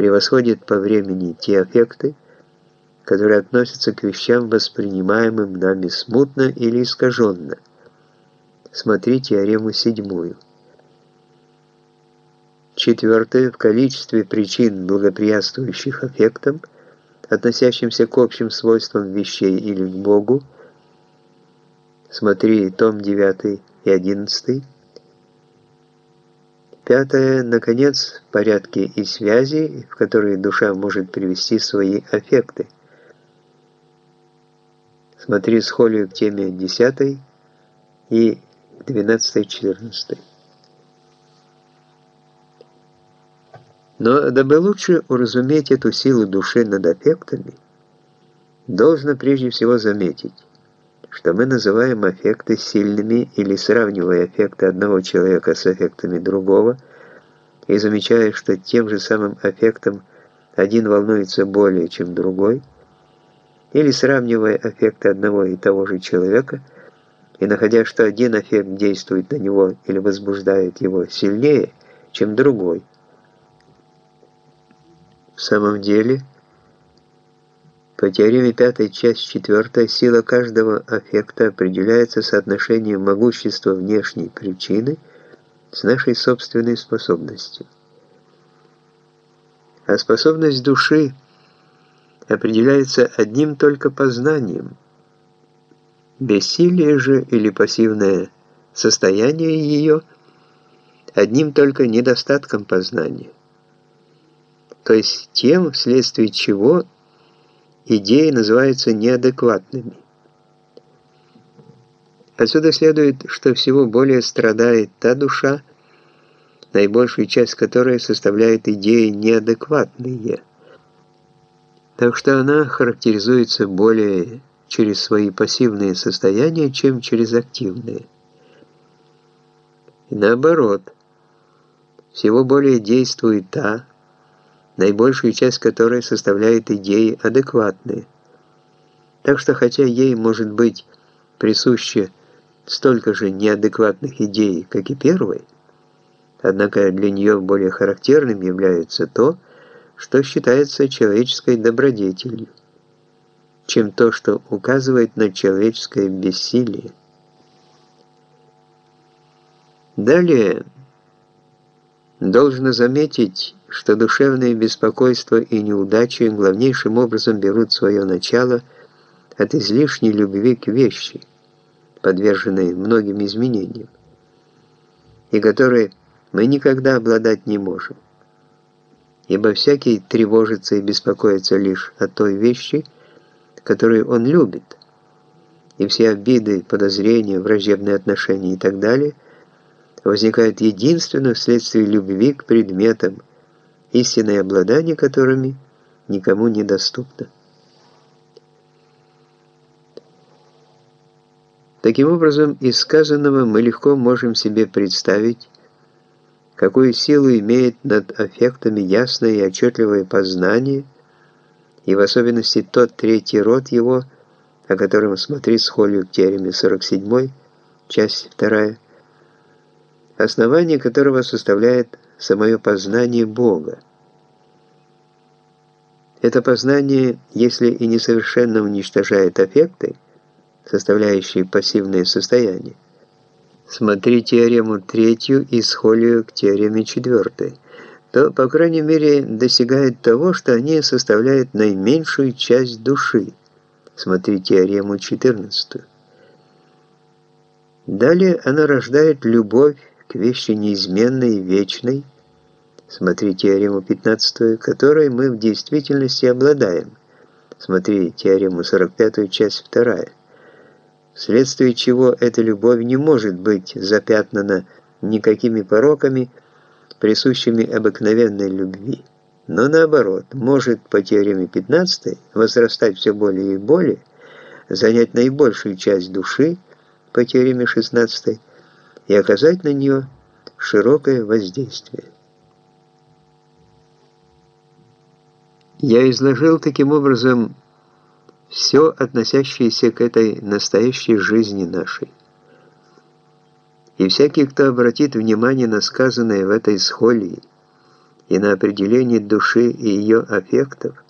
превосходит по времени те аффекты, которые относятся к вещам, воспринимаемым нами смутно или искаженно. Смотри теорему седьмую. Четвертое. В количестве причин, благоприятствующих аффектам, относящимся к общим свойствам вещей или к Богу, смотри том 9 и 11. Пятое. Наконец, порядки и связи, в которые душа может привести свои аффекты. Смотри схолию к теме 10 и 12-14. Но дабы лучше уразуметь эту силу души над аффектами, должно прежде всего заметить, что мы называем аффекты сильными или сравнивая аффекты одного человека с аффектами другого, и замечая, что тем же самым аффектом один волнуется более, чем другой, или сравнивая аффекты одного и того же человека, и находя, что один аффект действует на него или возбуждает его сильнее, чем другой, в самом деле, по теореме пятой, часть четвертая, сила каждого аффекта определяется соотношением могущества внешней причины с нашей собственной способностью. А способность души определяется одним только познанием. Бессилие же или пассивное состояние ее одним только недостатком познания то есть тем, вследствие чего идеи называются неадекватными. Отсюда следует, что всего более страдает та душа, наибольшую часть которой составляет идеи неадекватные. Так что она характеризуется более через свои пассивные состояния, чем через активные. И наоборот, всего более действует та, наибольшую часть которой составляет идеи адекватные. Так что хотя ей может быть присуще столько же неадекватных идей, как и первой, однако для нее более характерным является то, что считается человеческой добродетелью, чем то, что указывает на человеческое бессилие. Далее, должно заметить, что душевные беспокойства и неудачи главнейшим образом берут свое начало от излишней любви к вещи, подверженной многим изменениям, и которой мы никогда обладать не можем. Ибо всякий тревожится и беспокоится лишь о той вещи, которую он любит, и все обиды, подозрения, враждебные отношения и так далее возникают единственно вследствие любви к предметам, истинное обладание которыми никому не доступно. Таким образом, из сказанного мы легко можем себе представить, какую силу имеет над аффектами ясное и отчетливое познание, и в особенности тот третий род его, о котором смотри с холью к теореме 47, часть 2, основание которого составляет самое познание Бога. Это познание, если и несовершенно уничтожает аффекты, составляющие пассивное состояние, смотри теорему третью и схолию к теореме четвертой, то, по крайней мере, достигает того, что они составляют наименьшую часть души. Смотри теорему 14. Далее она рождает любовь к вещи неизменной и вечной, Смотри теорему 15, которой мы в действительности обладаем. Смотри теорему 45, часть 2. Вследствие чего эта любовь не может быть запятнана никакими пороками, присущими обыкновенной любви, но наоборот, может по теореме 15 возрастать все более и более, занять наибольшую часть души по теореме 16 и оказать на нее широкое воздействие. Я изложил таким образом все, относящееся к этой настоящей жизни нашей. И всякий, кто обратит внимание на сказанное в этой схолии и на определение души и ее аффектов,